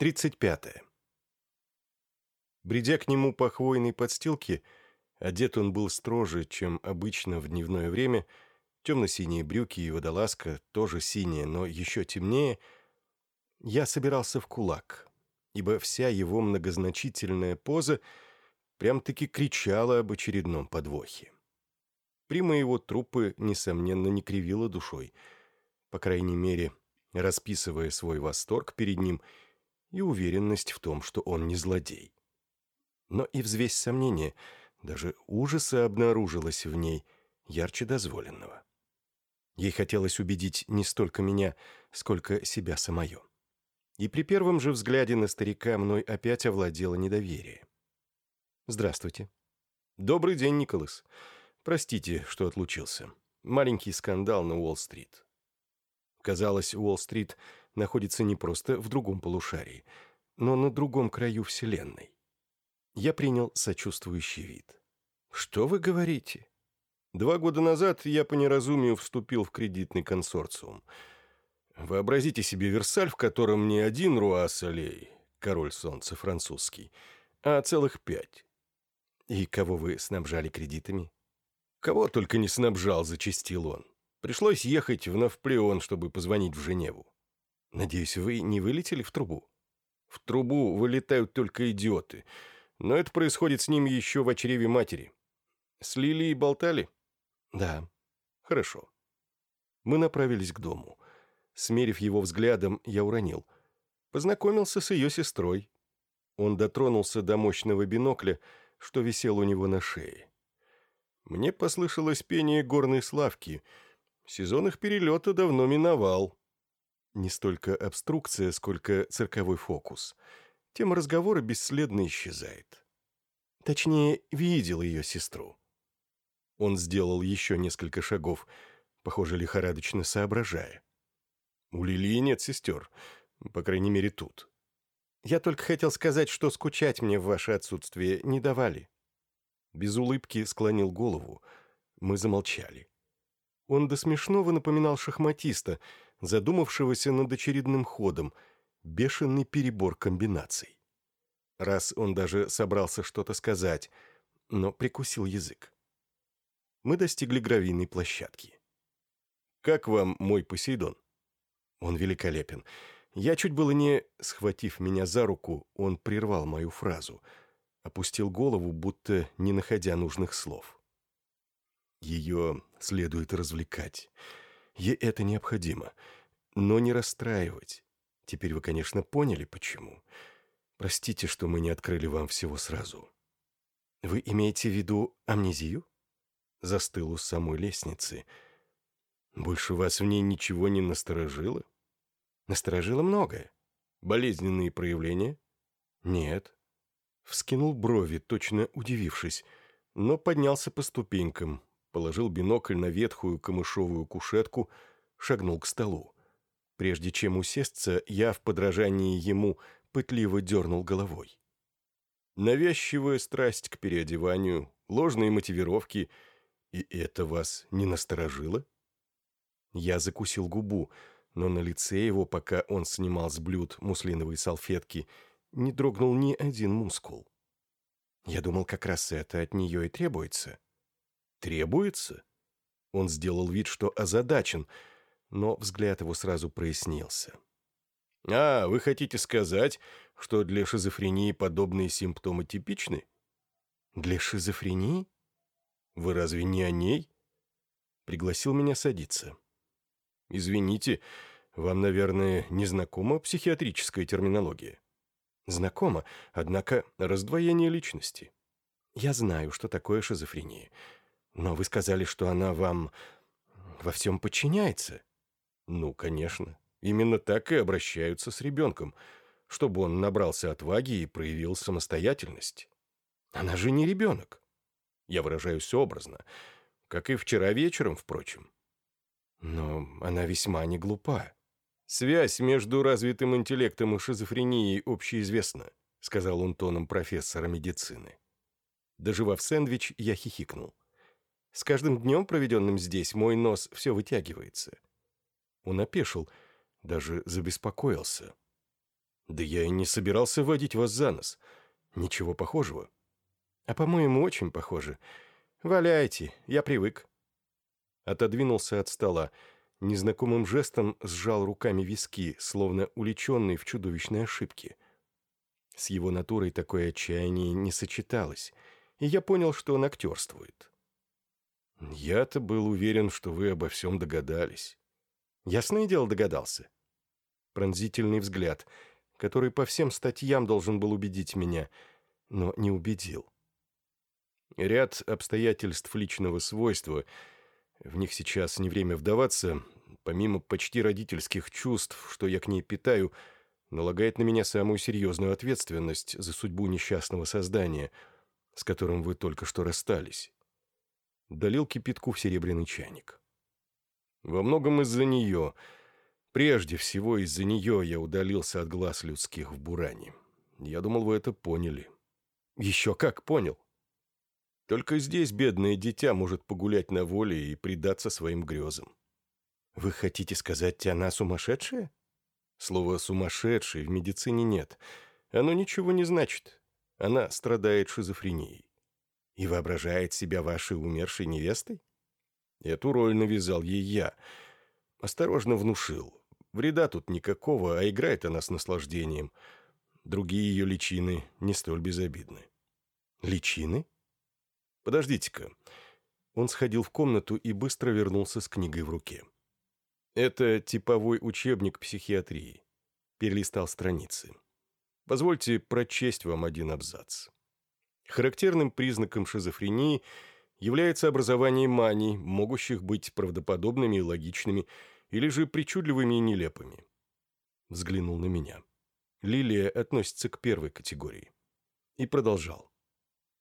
35. Бредя к нему по хвойной подстилке, одет он был строже, чем обычно в дневное время, темно-синие брюки и водолазка, тоже синие, но еще темнее, я собирался в кулак, ибо вся его многозначительная поза прям-таки кричала об очередном подвохе. Прима его трупы, несомненно, не кривила душой, по крайней мере, расписывая свой восторг перед ним — и уверенность в том, что он не злодей. Но и взвесь сомнения, даже ужаса обнаружилось в ней, ярче дозволенного. Ей хотелось убедить не столько меня, сколько себя самое. И при первом же взгляде на старика мной опять овладело недоверие. «Здравствуйте». «Добрый день, Николас. Простите, что отлучился. Маленький скандал на Уолл-стрит». Казалось, Уолл-стрит — находится не просто в другом полушарии, но на другом краю Вселенной. Я принял сочувствующий вид. «Что вы говорите?» «Два года назад я по неразумию вступил в кредитный консорциум. Вообразите себе Версаль, в котором не один Руа-Солей, король солнца французский, а целых пять. И кого вы снабжали кредитами?» «Кого только не снабжал», — зачастил он. Пришлось ехать в Навплеон, чтобы позвонить в Женеву. Надеюсь, вы не вылетели в трубу? В трубу вылетают только идиоты. Но это происходит с ними еще в чреве матери. С Лилией болтали? Да. Хорошо. Мы направились к дому. Смерив его взглядом, я уронил. Познакомился с ее сестрой. Он дотронулся до мощного бинокля, что висел у него на шее. Мне послышалось пение горной славки. Сезон их перелета давно миновал. Не столько обструкция, сколько цирковой фокус. Тема разговора бесследно исчезает. Точнее, видел ее сестру. Он сделал еще несколько шагов, похоже, лихорадочно соображая. У Лилии нет сестер, по крайней мере, тут. Я только хотел сказать, что скучать мне в ваше отсутствие не давали. Без улыбки склонил голову. Мы замолчали. Он до смешного напоминал шахматиста — задумавшегося над очередным ходом, бешеный перебор комбинаций. Раз он даже собрался что-то сказать, но прикусил язык. Мы достигли гравийной площадки. «Как вам мой Посейдон?» «Он великолепен. Я чуть было не...» Схватив меня за руку, он прервал мою фразу. Опустил голову, будто не находя нужных слов. «Ее следует развлекать. Ей это необходимо. Но не расстраивать. Теперь вы, конечно, поняли, почему. Простите, что мы не открыли вам всего сразу. Вы имеете в виду амнезию? Застыл у самой лестницы. Больше вас в ней ничего не насторожило? Насторожило многое. Болезненные проявления? Нет. Вскинул брови, точно удивившись, но поднялся по ступенькам, положил бинокль на ветхую камышовую кушетку, шагнул к столу. Прежде чем усесться, я в подражании ему пытливо дернул головой. Навязчивая страсть к переодеванию, ложные мотивировки, и это вас не насторожило? Я закусил губу, но на лице его, пока он снимал с блюд муслиновые салфетки, не дрогнул ни один мускул. Я думал, как раз это от нее и требуется. «Требуется?» Он сделал вид, что озадачен, но взгляд его сразу прояснился. «А, вы хотите сказать, что для шизофрении подобные симптомы типичны?» «Для шизофрении? Вы разве не о ней?» Пригласил меня садиться. «Извините, вам, наверное, не знакома психиатрическая терминология?» «Знакома, однако раздвоение личности. Я знаю, что такое шизофрения». Но вы сказали, что она вам во всем подчиняется. Ну, конечно. Именно так и обращаются с ребенком, чтобы он набрался отваги и проявил самостоятельность. Она же не ребенок. Я выражаюсь образно, как и вчера вечером, впрочем. Но она весьма не глупа. Связь между развитым интеллектом и шизофренией общеизвестна, сказал он тоном профессора медицины. Доживав сэндвич, я хихикнул. С каждым днем, проведенным здесь, мой нос все вытягивается. Он опешил, даже забеспокоился. Да я и не собирался водить вас за нос. Ничего похожего. А, по-моему, очень похоже. Валяйте, я привык. Отодвинулся от стола. Незнакомым жестом сжал руками виски, словно уличенный в чудовищной ошибке. С его натурой такое отчаяние не сочеталось, и я понял, что он актерствует. Я-то был уверен, что вы обо всем догадались. Ясное дело догадался. Пронзительный взгляд — который по всем статьям должен был убедить меня, но не убедил. Ряд обстоятельств личного свойства, в них сейчас не время вдаваться, помимо почти родительских чувств, что я к ней питаю, налагает на меня самую серьезную ответственность за судьбу несчастного создания, с которым вы только что расстались. Долил кипятку в серебряный чайник. Во многом из-за нее — Прежде всего из-за нее я удалился от глаз людских в Буране. Я думал, вы это поняли. Еще как понял. Только здесь бедное дитя может погулять на воле и предаться своим грезам. Вы хотите сказать, она сумасшедшая? Слова «сумасшедший» в медицине нет. Оно ничего не значит. Она страдает шизофренией. И воображает себя вашей умершей невестой? Эту роль навязал ей я. Осторожно внушил. Вреда тут никакого, а играет она с наслаждением. Другие ее личины не столь безобидны. Личины? Подождите-ка. Он сходил в комнату и быстро вернулся с книгой в руке. Это типовой учебник психиатрии. Перелистал страницы. Позвольте прочесть вам один абзац. Характерным признаком шизофрении является образование маний, могущих быть правдоподобными и логичными, или же причудливыми и нелепыми. Взглянул на меня. Лилия относится к первой категории. И продолжал.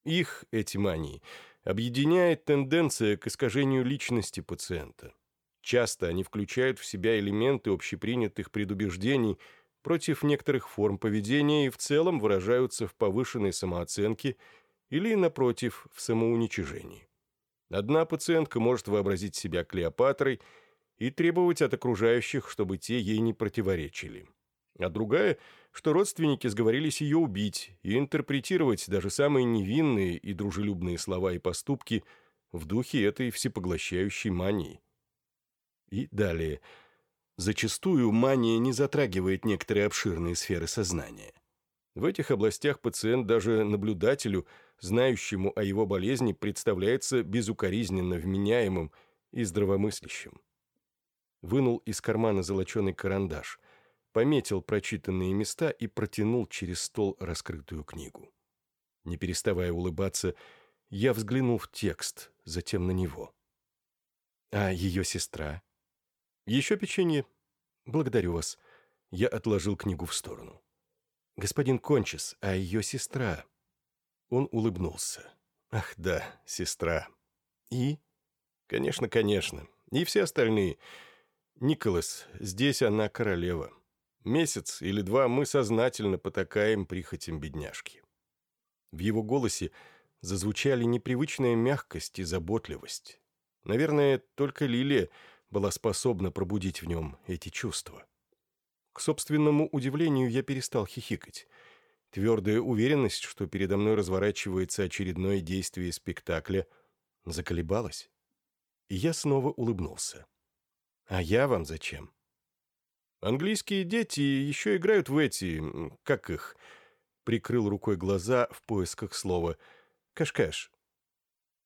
Их, эти мании, объединяет тенденция к искажению личности пациента. Часто они включают в себя элементы общепринятых предубеждений против некоторых форм поведения и в целом выражаются в повышенной самооценке или, напротив, в самоуничижении. Одна пациентка может вообразить себя Клеопатрой – и требовать от окружающих, чтобы те ей не противоречили. А другая, что родственники сговорились ее убить и интерпретировать даже самые невинные и дружелюбные слова и поступки в духе этой всепоглощающей мании. И далее. Зачастую мания не затрагивает некоторые обширные сферы сознания. В этих областях пациент даже наблюдателю, знающему о его болезни, представляется безукоризненно вменяемым и здравомыслящим вынул из кармана золоченый карандаш, пометил прочитанные места и протянул через стол раскрытую книгу. Не переставая улыбаться, я взглянул в текст, затем на него. «А ее сестра?» «Еще печенье?» «Благодарю вас». Я отложил книгу в сторону. «Господин Кончис, а ее сестра?» Он улыбнулся. «Ах да, сестра». «И?» «Конечно, конечно. И все остальные. «Николас, здесь она королева. Месяц или два мы сознательно потакаем прихотям бедняжки». В его голосе зазвучали непривычная мягкость и заботливость. Наверное, только Лилия была способна пробудить в нем эти чувства. К собственному удивлению я перестал хихикать. Твердая уверенность, что передо мной разворачивается очередное действие спектакля, заколебалась. И я снова улыбнулся. А я вам зачем? Английские дети еще играют в эти... Как их? Прикрыл рукой глаза в поисках слова. Cache-cache.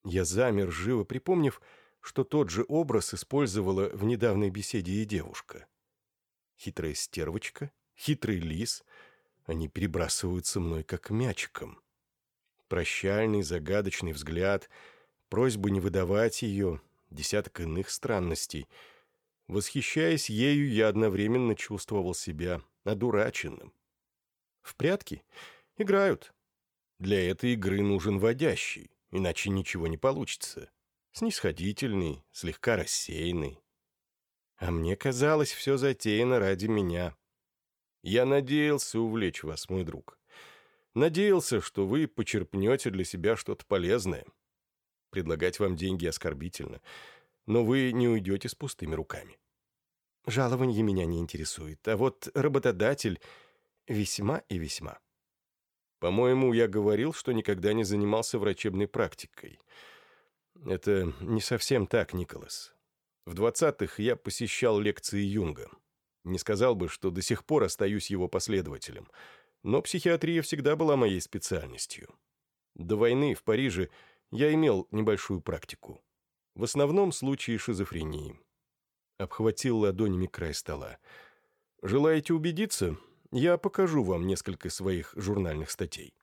Я замер, живо припомнив, что тот же образ использовала в недавней беседе и девушка. Хитрая стервочка, хитрый лис. Они перебрасываются мной как мячиком. Прощальный, загадочный взгляд, просьбы не выдавать ее, десяток иных странностей — Восхищаясь ею, я одновременно чувствовал себя одураченным. В прятки играют. Для этой игры нужен водящий, иначе ничего не получится. Снисходительный, слегка рассеянный. А мне казалось, все затеяно ради меня. Я надеялся увлечь вас, мой друг. Надеялся, что вы почерпнете для себя что-то полезное. Предлагать вам деньги оскорбительно — но вы не уйдете с пустыми руками. Жалование меня не интересует, а вот работодатель... Весьма и весьма. По-моему, я говорил, что никогда не занимался врачебной практикой. Это не совсем так, Николас. В двадцатых я посещал лекции Юнга. Не сказал бы, что до сих пор остаюсь его последователем, но психиатрия всегда была моей специальностью. До войны в Париже я имел небольшую практику. В основном случаи шизофрении. Обхватил ладонями край стола. Желаете убедиться? Я покажу вам несколько своих журнальных статей.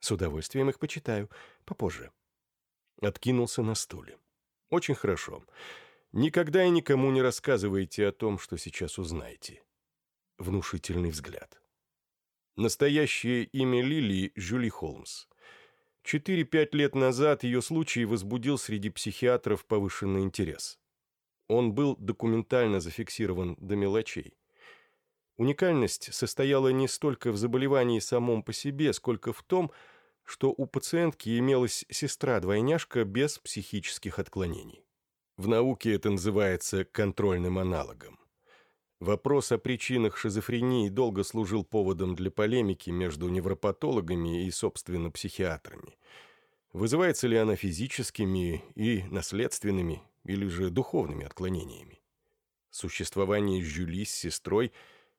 С удовольствием их почитаю. Попозже. Откинулся на стуле. Очень хорошо. Никогда и никому не рассказывайте о том, что сейчас узнаете. Внушительный взгляд. Настоящее имя Лилии – Жюли Холмс. Четыре-пять лет назад ее случай возбудил среди психиатров повышенный интерес. Он был документально зафиксирован до мелочей. Уникальность состояла не столько в заболевании самом по себе, сколько в том, что у пациентки имелась сестра-двойняшка без психических отклонений. В науке это называется контрольным аналогом. Вопрос о причинах шизофрении долго служил поводом для полемики между невропатологами и, собственно, психиатрами. Вызывается ли она физическими и наследственными или же духовными отклонениями? Существование Жюли с сестрой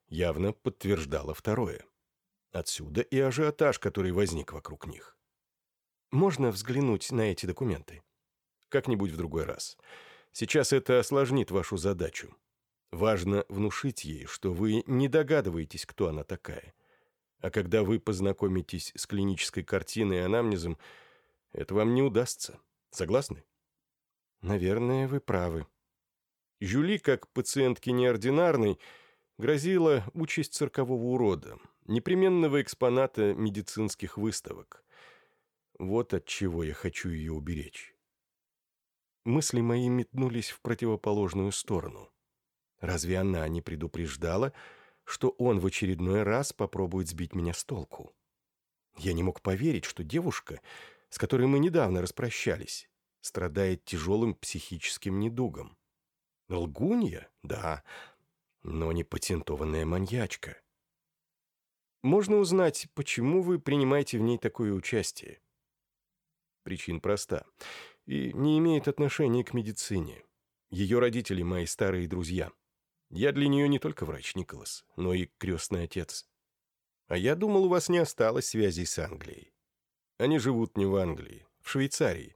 явно подтверждало второе. Отсюда и ажиотаж, который возник вокруг них. Можно взглянуть на эти документы? Как-нибудь в другой раз. Сейчас это осложнит вашу задачу. Важно внушить ей, что вы не догадываетесь, кто она такая. А когда вы познакомитесь с клинической картиной и анамнезом, это вам не удастся. Согласны? Наверное, вы правы. Жюли, как пациентке неординарной, грозила участь циркового урода, непременного экспоната медицинских выставок. Вот от чего я хочу ее уберечь. Мысли мои метнулись в противоположную сторону. Разве она не предупреждала, что он в очередной раз попробует сбить меня с толку? Я не мог поверить, что девушка, с которой мы недавно распрощались, страдает тяжелым психическим недугом. Лгунья? Да, но не патентованная маньячка. Можно узнать, почему вы принимаете в ней такое участие? Причин проста и не имеет отношения к медицине. Ее родители мои старые друзья. Я для нее не только врач, Николас, но и крестный отец. А я думал, у вас не осталось связей с Англией. Они живут не в Англии, в Швейцарии.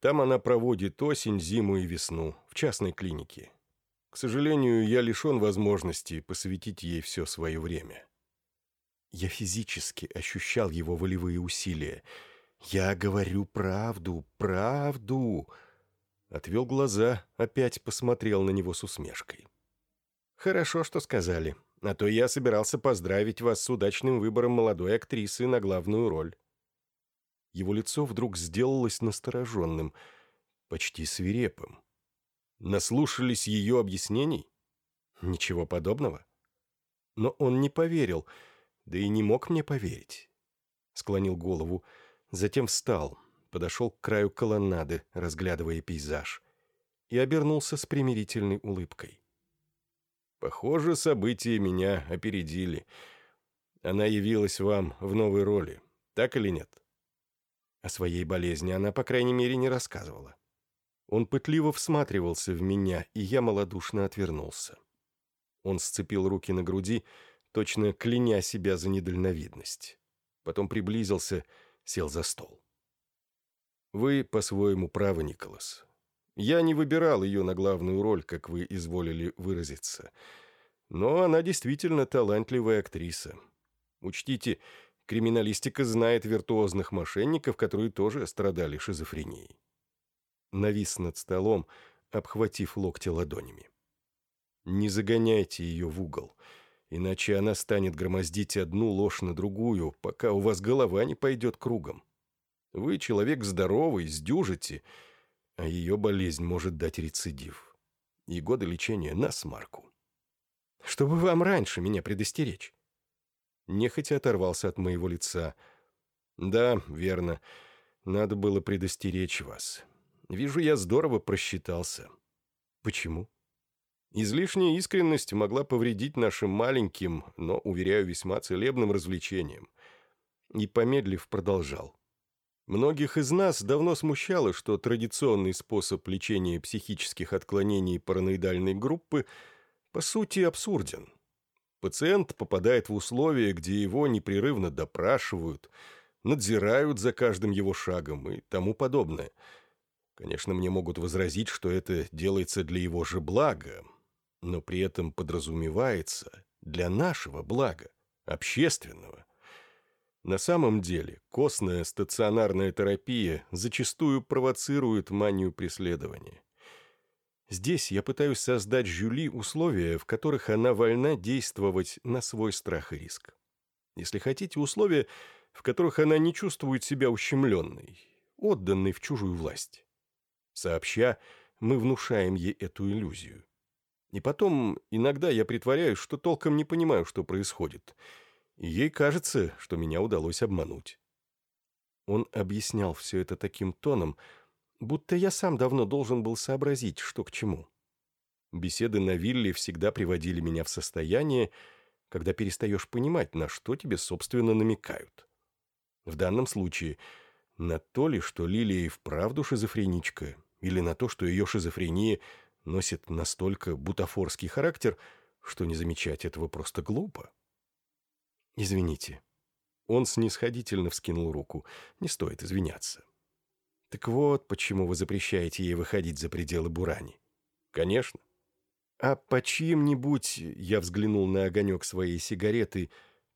Там она проводит осень, зиму и весну, в частной клинике. К сожалению, я лишен возможности посвятить ей все свое время. Я физически ощущал его волевые усилия. «Я говорю правду, правду!» Отвел глаза, опять посмотрел на него с усмешкой. «Хорошо, что сказали. А то я собирался поздравить вас с удачным выбором молодой актрисы на главную роль». Его лицо вдруг сделалось настороженным, почти свирепым. Наслушались ее объяснений? Ничего подобного. Но он не поверил, да и не мог мне поверить. Склонил голову, затем встал, подошел к краю колоннады, разглядывая пейзаж, и обернулся с примирительной улыбкой. Похоже, события меня опередили. Она явилась вам в новой роли, так или нет? О своей болезни она, по крайней мере, не рассказывала. Он пытливо всматривался в меня, и я малодушно отвернулся. Он сцепил руки на груди, точно кляня себя за недальновидность. Потом приблизился, сел за стол. «Вы по-своему правы, Николас. Я не выбирал ее на главную роль, как вы изволили выразиться. Но она действительно талантливая актриса. Учтите, криминалистика знает виртуозных мошенников, которые тоже страдали шизофренией. Навис над столом, обхватив локти ладонями. Не загоняйте ее в угол, иначе она станет громоздить одну ложь на другую, пока у вас голова не пойдет кругом. Вы человек здоровый, сдюжите, — а ее болезнь может дать рецидив. И годы лечения на смарку. Чтобы вам раньше меня предостеречь. Нехотя оторвался от моего лица. Да, верно. Надо было предостеречь вас. Вижу, я здорово просчитался. Почему? Излишняя искренность могла повредить нашим маленьким, но, уверяю, весьма целебным развлечениям. И, помедлив, продолжал. Многих из нас давно смущало, что традиционный способ лечения психических отклонений параноидальной группы по сути абсурден. Пациент попадает в условия, где его непрерывно допрашивают, надзирают за каждым его шагом и тому подобное. Конечно, мне могут возразить, что это делается для его же блага, но при этом подразумевается для нашего блага, общественного. На самом деле, костная стационарная терапия зачастую провоцирует манию преследования. Здесь я пытаюсь создать Жюли условия, в которых она вольна действовать на свой страх и риск. Если хотите, условия, в которых она не чувствует себя ущемленной, отданной в чужую власть. Сообща, мы внушаем ей эту иллюзию. И потом, иногда я притворяюсь, что толком не понимаю, что происходит — и ей кажется, что меня удалось обмануть. Он объяснял все это таким тоном, будто я сам давно должен был сообразить, что к чему. Беседы на вилле всегда приводили меня в состояние, когда перестаешь понимать, на что тебе, собственно, намекают. В данном случае на то ли, что Лилия и вправду шизофреничка, или на то, что ее шизофрения носит настолько бутафорский характер, что не замечать этого просто глупо. «Извините». Он снисходительно вскинул руку. «Не стоит извиняться». «Так вот, почему вы запрещаете ей выходить за пределы Бурани?» «Конечно». «А по чьим-нибудь, я взглянул на огонек своей сигареты,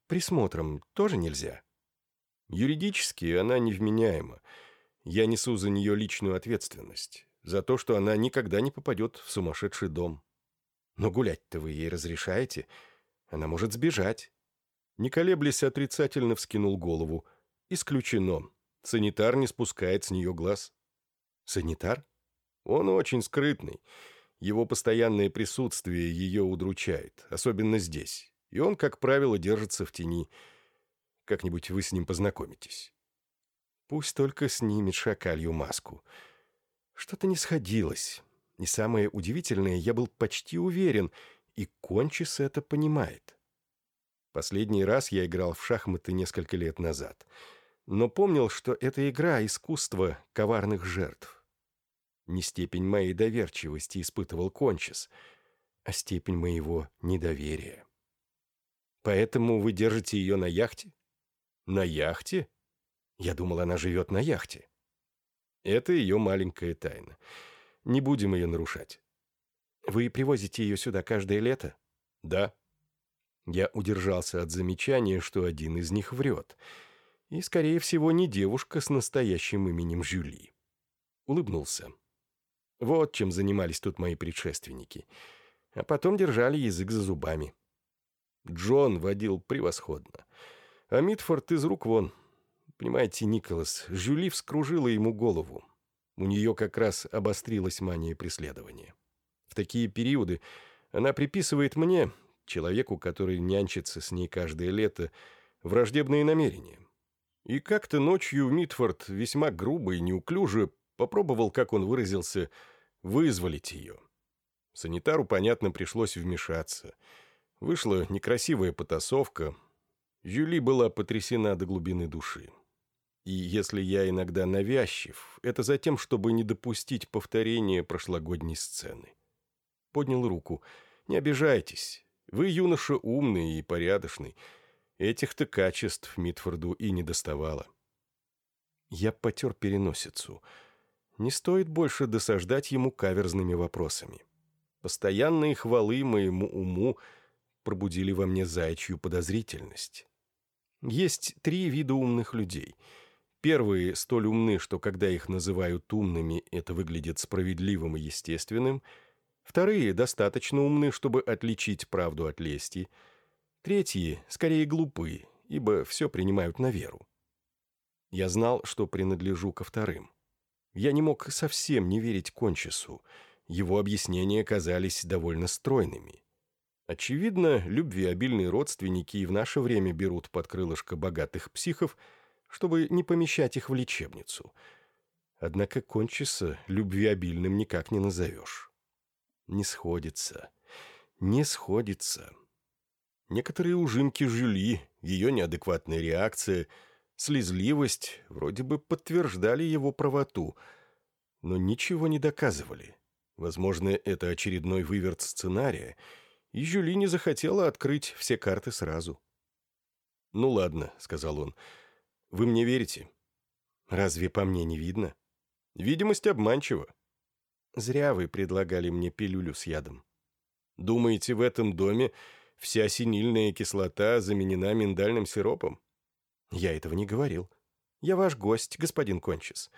присмотром тоже нельзя?» «Юридически она невменяема. Я несу за нее личную ответственность. За то, что она никогда не попадет в сумасшедший дом. Но гулять-то вы ей разрешаете? Она может сбежать». Не колеблясь, отрицательно вскинул голову. «Исключено. Санитар не спускает с нее глаз». «Санитар?» «Он очень скрытный. Его постоянное присутствие ее удручает, особенно здесь. И он, как правило, держится в тени. Как-нибудь вы с ним познакомитесь». «Пусть только снимет шакалью маску». Что-то не сходилось. И самое удивительное, я был почти уверен, и Кончис это понимает. Последний раз я играл в шахматы несколько лет назад. Но помнил, что это игра — искусство коварных жертв. Не степень моей доверчивости испытывал Кончис, а степень моего недоверия. Поэтому вы держите ее на яхте? На яхте? Я думал, она живет на яхте. Это ее маленькая тайна. Не будем ее нарушать. Вы привозите ее сюда каждое лето? Да. Я удержался от замечания, что один из них врет. И, скорее всего, не девушка с настоящим именем Жюли. Улыбнулся. Вот чем занимались тут мои предшественники. А потом держали язык за зубами. Джон водил превосходно. А Митфорд из рук вон. Понимаете, Николас, Жюли вскружила ему голову. У нее как раз обострилась мания преследования. В такие периоды она приписывает мне, человеку, который нянчится с ней каждое лето, враждебные намерения. И как-то ночью Митфорд весьма грубо и неуклюже попробовал, как он выразился, вызволить ее. Санитару, понятно, пришлось вмешаться. Вышла некрасивая потасовка. Жюли была потрясена до глубины души. И если я иногда навязчив, это за тем, чтобы не допустить повторения прошлогодней сцены. Поднял руку. «Не обижайтесь. Вы, юноша, умный и порядочный. Этих-то качеств Митфорду и не доставало. Я потер переносицу. Не стоит больше досаждать ему каверзными вопросами. Постоянные хвалы моему уму пробудили во мне заячью подозрительность. Есть три вида умных людей. Первые столь умны, что когда их называют умными, это выглядит справедливым и естественным — Вторые достаточно умны, чтобы отличить правду от лести. Третьи скорее глупы, ибо все принимают на веру. Я знал, что принадлежу ко вторым. Я не мог совсем не верить Кончесу. Его объяснения казались довольно стройными. Очевидно, любвеобильные родственники и в наше время берут под крылышко богатых психов, чтобы не помещать их в лечебницу. Однако Кончеса любвеобильным никак не назовешь не сходится. не сходится. Некоторые ужимки Жюли, ее неадекватная реакция, слезливость вроде бы подтверждали его правоту, но ничего не доказывали. Возможно, это очередной выверт сценария, и Жюли не захотела открыть все карты сразу. «Ну ладно», — сказал он, — «вы мне верите?» «Разве по мне не видно?» «Видимость обманчива». «Зря вы предлагали мне пилюлю с ядом». «Думаете, в этом доме вся синильная кислота заменена миндальным сиропом?» «Я этого не говорил. Я ваш гость, господин Кончис,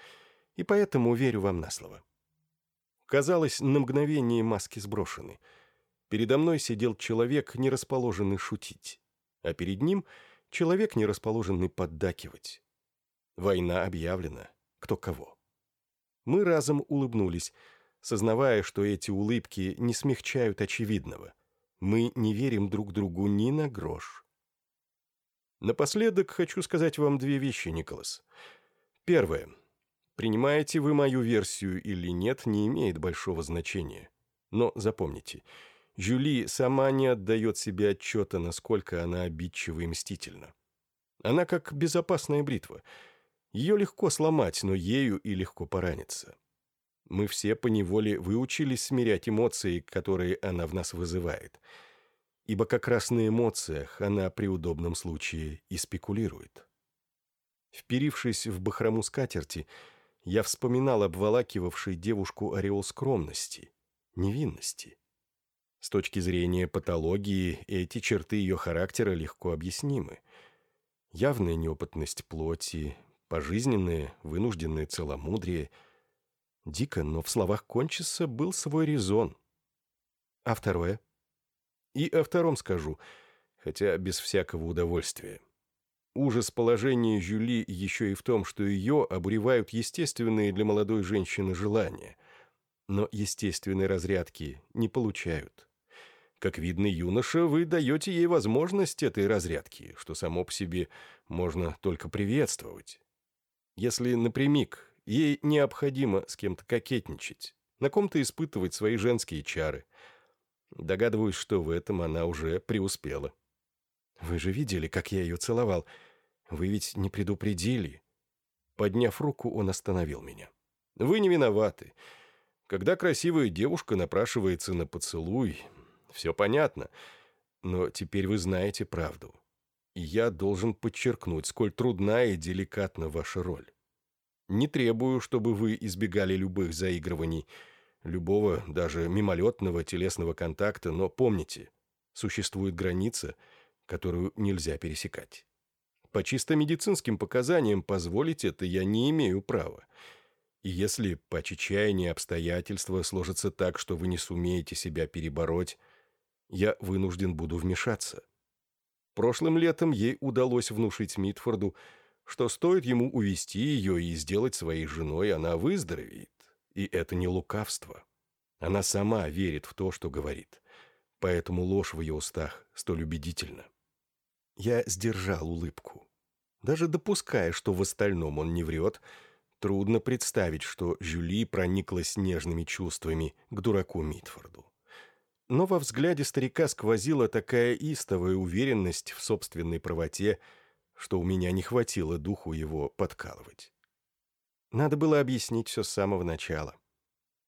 и поэтому верю вам на слово». Казалось, на мгновение маски сброшены. Передо мной сидел человек, не расположенный шутить, а перед ним — человек, не расположенный поддакивать. Война объявлена. Кто кого. Мы разом улыбнулись, сознавая, что эти улыбки не смягчают очевидного. Мы не верим друг другу ни на грош. Напоследок хочу сказать вам две вещи, Николас. Первое. Принимаете вы мою версию или нет, не имеет большого значения. Но запомните, Жюли сама не отдает себе отчета, насколько она обидчива и мстительна. Она как безопасная бритва. Ее легко сломать, но ею и легко пораниться. Мы все поневоле выучились смирять эмоции, которые она в нас вызывает. Ибо как раз на эмоциях она при удобном случае и спекулирует. Вперившись в бахрому скатерти, я вспоминал обволакивавший девушку ореол скромности, невинности. С точки зрения патологии, эти черты ее характера легко объяснимы. Явная неопытность плоти, пожизненное, вынужденное целомудрие. Дико, но в словах Кончиса был свой резон. А второе? И о втором скажу, хотя без всякого удовольствия. Ужас положения Жюли еще и в том, что ее обуревают естественные для молодой женщины желания. Но естественной разрядки не получают. Как видно, юноша, вы даете ей возможность этой разрядки, что само по себе можно только приветствовать. Если напрямик, ей необходимо с кем-то кокетничать, на ком-то испытывать свои женские чары. Догадываюсь, что в этом она уже преуспела. Вы же видели, как я ее целовал. Вы ведь не предупредили. Подняв руку, он остановил меня. Вы не виноваты. Когда красивая девушка напрашивается на поцелуй, все понятно. Но теперь вы знаете правду. И я должен подчеркнуть, сколь трудна и деликатна ваша роль. Не требую, чтобы вы избегали любых заигрываний, любого, даже мимолетного телесного контакта, но помните, существует граница — которую нельзя пересекать. По чисто медицинским показаниям позволить это я не имею права. И если по чечаянию обстоятельства сложатся так, что вы не сумеете себя перебороть, я вынужден буду вмешаться. Прошлым летом ей удалось внушить Митфорду, что стоит ему увести ее и сделать своей женой, она выздоровеет. И это не лукавство. Она сама верит в то, что говорит. Поэтому ложь в ее устах столь убедительна. Я сдержал улыбку. Даже допуская, что в остальном он не врет, трудно представить, что Жюли прониклась нежными чувствами к дураку Митфорду. Но во взгляде старика сквозила такая истовая уверенность в собственной правоте, что у меня не хватило духу его подкалывать. Надо было объяснить все с самого начала.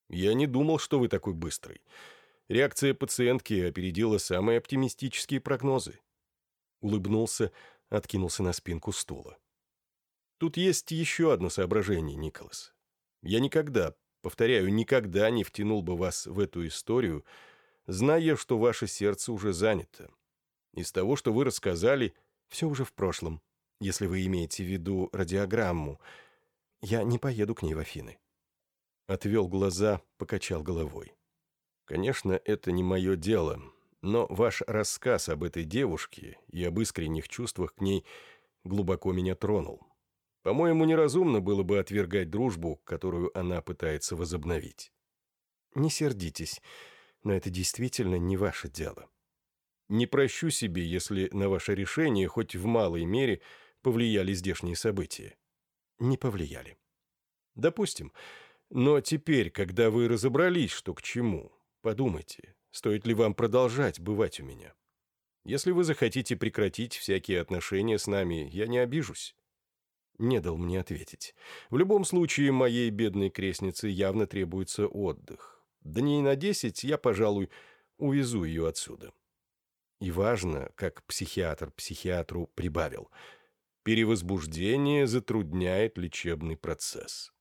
«Я не думал, что вы такой быстрый. Реакция пациентки опередила самые оптимистические прогнозы улыбнулся, откинулся на спинку стула. Тут есть еще одно соображение, Николас. Я никогда, повторяю, никогда не втянул бы вас в эту историю, зная, что ваше сердце уже занято. Из того, что вы рассказали, все уже в прошлом, если вы имеете в виду радиограмму. Я не поеду к ней в Афины. Отвел глаза, покачал головой. Конечно, это не мое дело, но ваш рассказ об этой девушке и об искренних чувствах к ней глубоко меня тронул. По-моему, неразумно было бы отвергать дружбу, которую она пытается возобновить. Не сердитесь, но это действительно не ваше дело. Не прощу себе, если на ваше решение хоть в малой мере повлияли здешние события. Не повлияли. Допустим. Но теперь, когда вы разобрались, что к чему, подумайте, Стоит ли вам продолжать бывать у меня? Если вы захотите прекратить всякие отношения с нами, я не обижусь». Не дал мне ответить. В любом случае, моей бедной крестнице явно требуется отдых. Дней на десять я, пожалуй, увезу ее отсюда. И важно, как психиатр психиатру прибавил, перевозбуждение затрудняет лечебный процесс.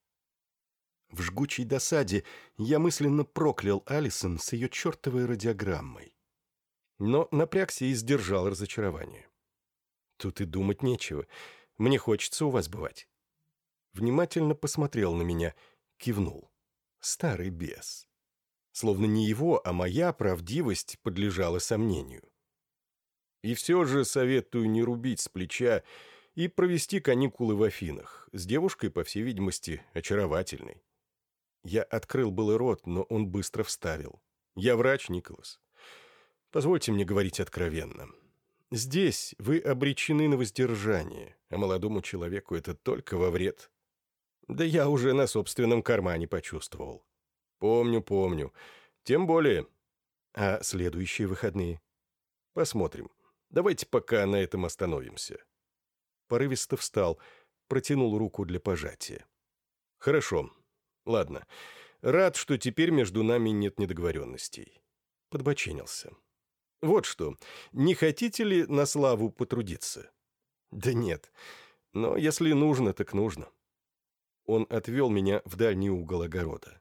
В жгучей досаде я мысленно проклял Алисон с ее чертовой радиограммой. Но напрягся и сдержал разочарование. Тут и думать нечего. Мне хочется у вас бывать. Внимательно посмотрел на меня, кивнул. Старый бес. Словно не его, а моя правдивость подлежала сомнению. И все же советую не рубить с плеча и провести каникулы в Афинах, с девушкой, по всей видимости, очаровательной. Я открыл был рот, но он быстро вставил. «Я врач, Николас. Позвольте мне говорить откровенно. Здесь вы обречены на воздержание, а молодому человеку это только во вред. Да я уже на собственном кармане почувствовал. Помню, помню. Тем более. А следующие выходные? Посмотрим. Давайте пока на этом остановимся. Порывисто встал, протянул руку для пожатия. Хорошо. Ладно. Рад, что теперь между нами нет недоговоренностей. Подбоченился. Вот что. Не хотите ли на славу потрудиться? Да нет. Но если нужно, так нужно. Он отвел меня в дальний угол огорода.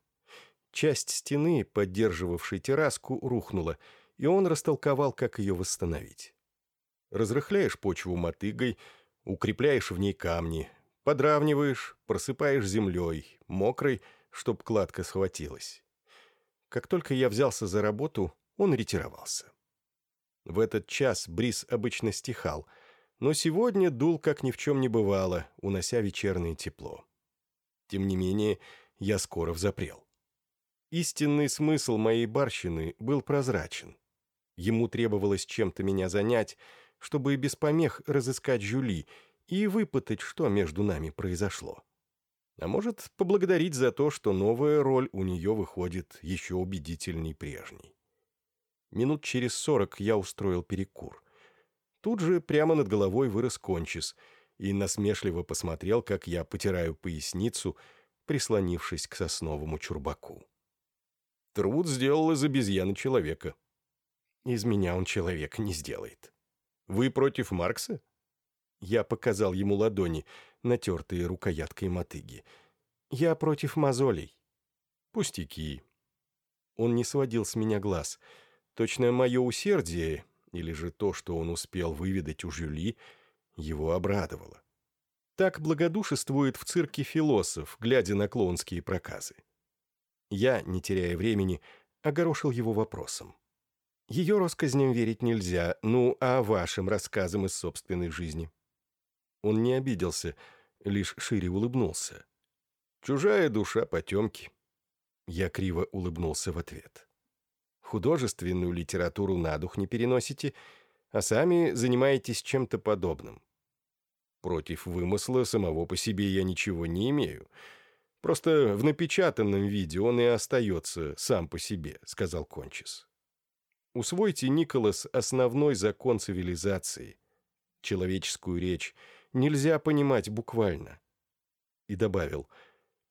Часть стены, поддерживавшей терраску, рухнула, и он растолковал, как ее восстановить. Разрыхляешь почву мотыгой, укрепляешь в ней камни, подравниваешь, просыпаешь землей, мокрой, чтоб кладка схватилась. Как только я взялся за работу, он ретировался. В этот час бриз обычно стихал, но сегодня дул, как ни в чем не бывало, унося вечернее тепло. Тем не менее, я скоро взапрел. Истинный смысл моей барщины был прозрачен. Ему требовалось чем-то меня занять, чтобы без помех разыскать Жюли и выпытать, что между нами произошло. А может, поблагодарить за то, что новая роль у нее выходит еще убедительней прежней. Минут через сорок я устроил перекур. Тут же прямо над головой вырос кончис и насмешливо посмотрел, как я потираю поясницу, прислонившись к сосновому чурбаку. Труд сделал из обезьяны человека. Из меня он человека не сделает. Вы против Маркса? Я показал ему ладони, натертые рукояткой мотыги. Я против мозолей. Пустяки. Он не сводил с меня глаз — Точно мое усердие, или же то, что он успел выведать у Жюли, его обрадовало. Так благодушествует в цирке философ, глядя на клоунские проказы. Я, не теряя времени, огорошил его вопросом. Ее рассказням верить нельзя, ну а вашим рассказам из собственной жизни? Он не обиделся, лишь шире улыбнулся. «Чужая душа потемки». Я криво улыбнулся в ответ художественную литературу на дух не переносите, а сами занимаетесь чем-то подобным. Против вымысла самого по себе я ничего не имею. Просто в напечатанном виде он и остается сам по себе», — сказал Кончис. «Усвойте, Николас, основной закон цивилизации. Человеческую речь нельзя понимать буквально». И добавил,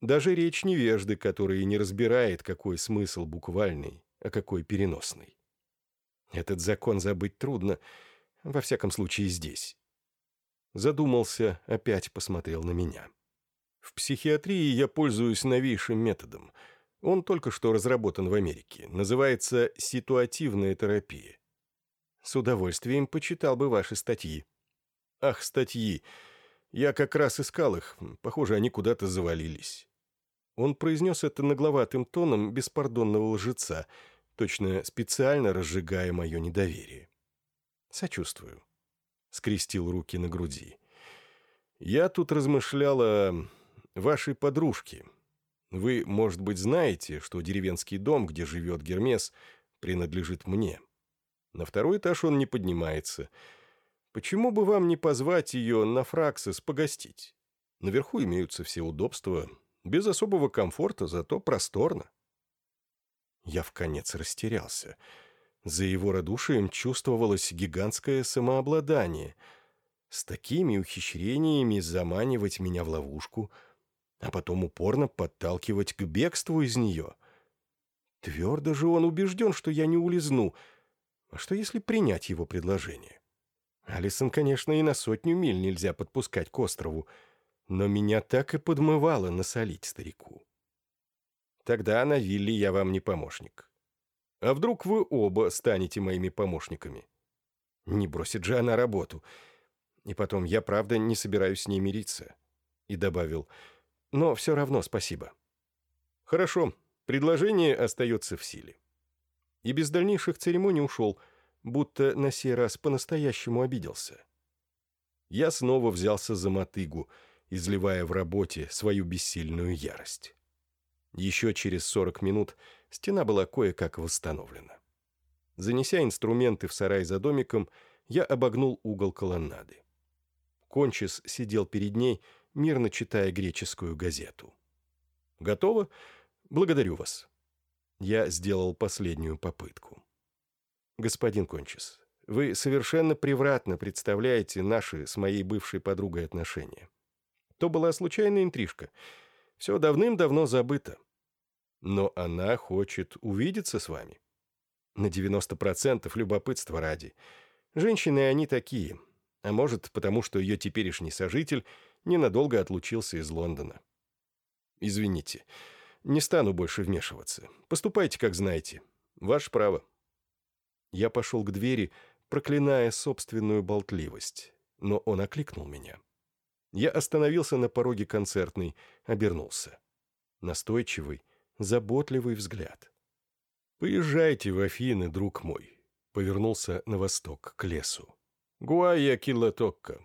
«Даже речь невежды, который не разбирает, какой смысл буквальный, а какой переносный. Этот закон забыть трудно, во всяком случае здесь. Задумался, опять посмотрел на меня. В психиатрии я пользуюсь новейшим методом. Он только что разработан в Америке. Называется ситуативная терапия. С удовольствием почитал бы ваши статьи. Ах, статьи. Я как раз искал их. Похоже, они куда-то завалились. Он произнес это нагловатым тоном беспардонного лжеца — точно специально разжигая мое недоверие. «Сочувствую», — скрестил руки на груди. «Я тут размышлял о вашей подружке. Вы, может быть, знаете, что деревенский дом, где живет Гермес, принадлежит мне. На второй этаж он не поднимается. Почему бы вам не позвать ее на Фраксис погостить? Наверху имеются все удобства, без особого комфорта, зато просторно». Я в конец растерялся. За его радушием чувствовалось гигантское самообладание. С такими ухищрениями заманивать меня в ловушку, а потом упорно подталкивать к бегству из нее. Твердо же он убежден, что я не улизну. А что, если принять его предложение? Алисон, конечно, и на сотню миль нельзя подпускать к острову, но меня так и подмывало насолить старику. Тогда на вилле я вам не помощник. А вдруг вы оба станете моими помощниками? Не бросит же она работу. И потом, я правда не собираюсь с ней мириться. И добавил, но все равно спасибо. Хорошо, предложение остается в силе. И без дальнейших церемоний ушел, будто на сей раз по-настоящему обиделся. Я снова взялся за мотыгу, изливая в работе свою бессильную ярость. Еще через 40 минут стена была кое-как восстановлена. Занеся инструменты в сарай за домиком, я обогнул угол колоннады. Кончис сидел перед ней, мирно читая греческую газету. «Готово? Благодарю вас». Я сделал последнюю попытку. «Господин Кончис, вы совершенно превратно представляете наши с моей бывшей подругой отношения. То была случайная интрижка. Все давным-давно забыто. Но она хочет увидеться с вами. На 90% любопытства ради. Женщины они такие. А может, потому что ее теперешний сожитель ненадолго отлучился из Лондона. Извините, не стану больше вмешиваться. Поступайте, как знаете. Ваше право. Я пошел к двери, проклиная собственную болтливость, но он окликнул меня. Я остановился на пороге концертной, обернулся. Настойчивый, заботливый взгляд. «Поезжайте в Афины, друг мой», — повернулся на восток, к лесу. «Гуайя киллатокка».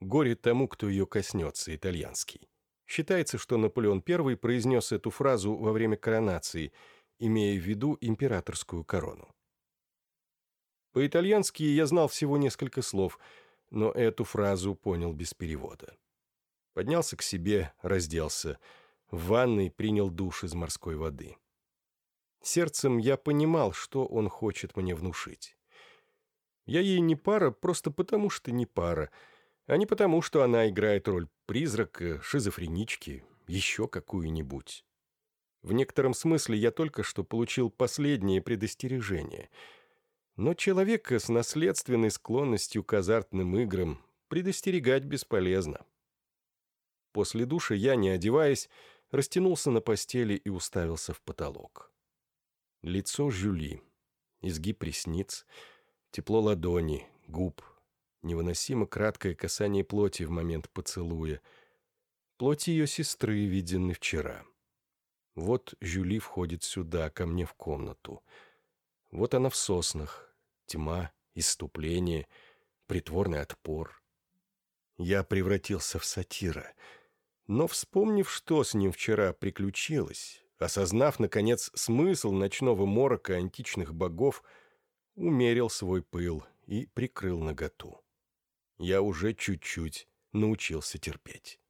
«Горе тому, кто ее коснется», итальянский. Считается, что Наполеон I произнес эту фразу во время коронации, имея в виду императорскую корону. По-итальянски я знал всего несколько слов, но эту фразу понял без перевода. Поднялся к себе, разделся — в ванной принял душ из морской воды. Сердцем я понимал, что он хочет мне внушить. Я ей не пара просто потому, что не пара, а не потому, что она играет роль призрака, шизофренички, еще какую-нибудь. В некотором смысле я только что получил последнее предостережение. Но человека с наследственной склонностью к азартным играм предостерегать бесполезно. После душа я, не одеваясь, растянулся на постели и уставился в потолок. Лицо Жюли, изгиб ресниц, тепло ладони, губ, невыносимо краткое касание плоти в момент поцелуя. Плоти ее сестры видены вчера. Вот Жюли входит сюда, ко мне в комнату. Вот она в соснах, тьма, иступление, притворный отпор. Я превратился в сатира — но, вспомнив, что с ним вчера приключилось, осознав, наконец, смысл ночного морока античных богов, умерил свой пыл и прикрыл наготу. Я уже чуть-чуть научился терпеть.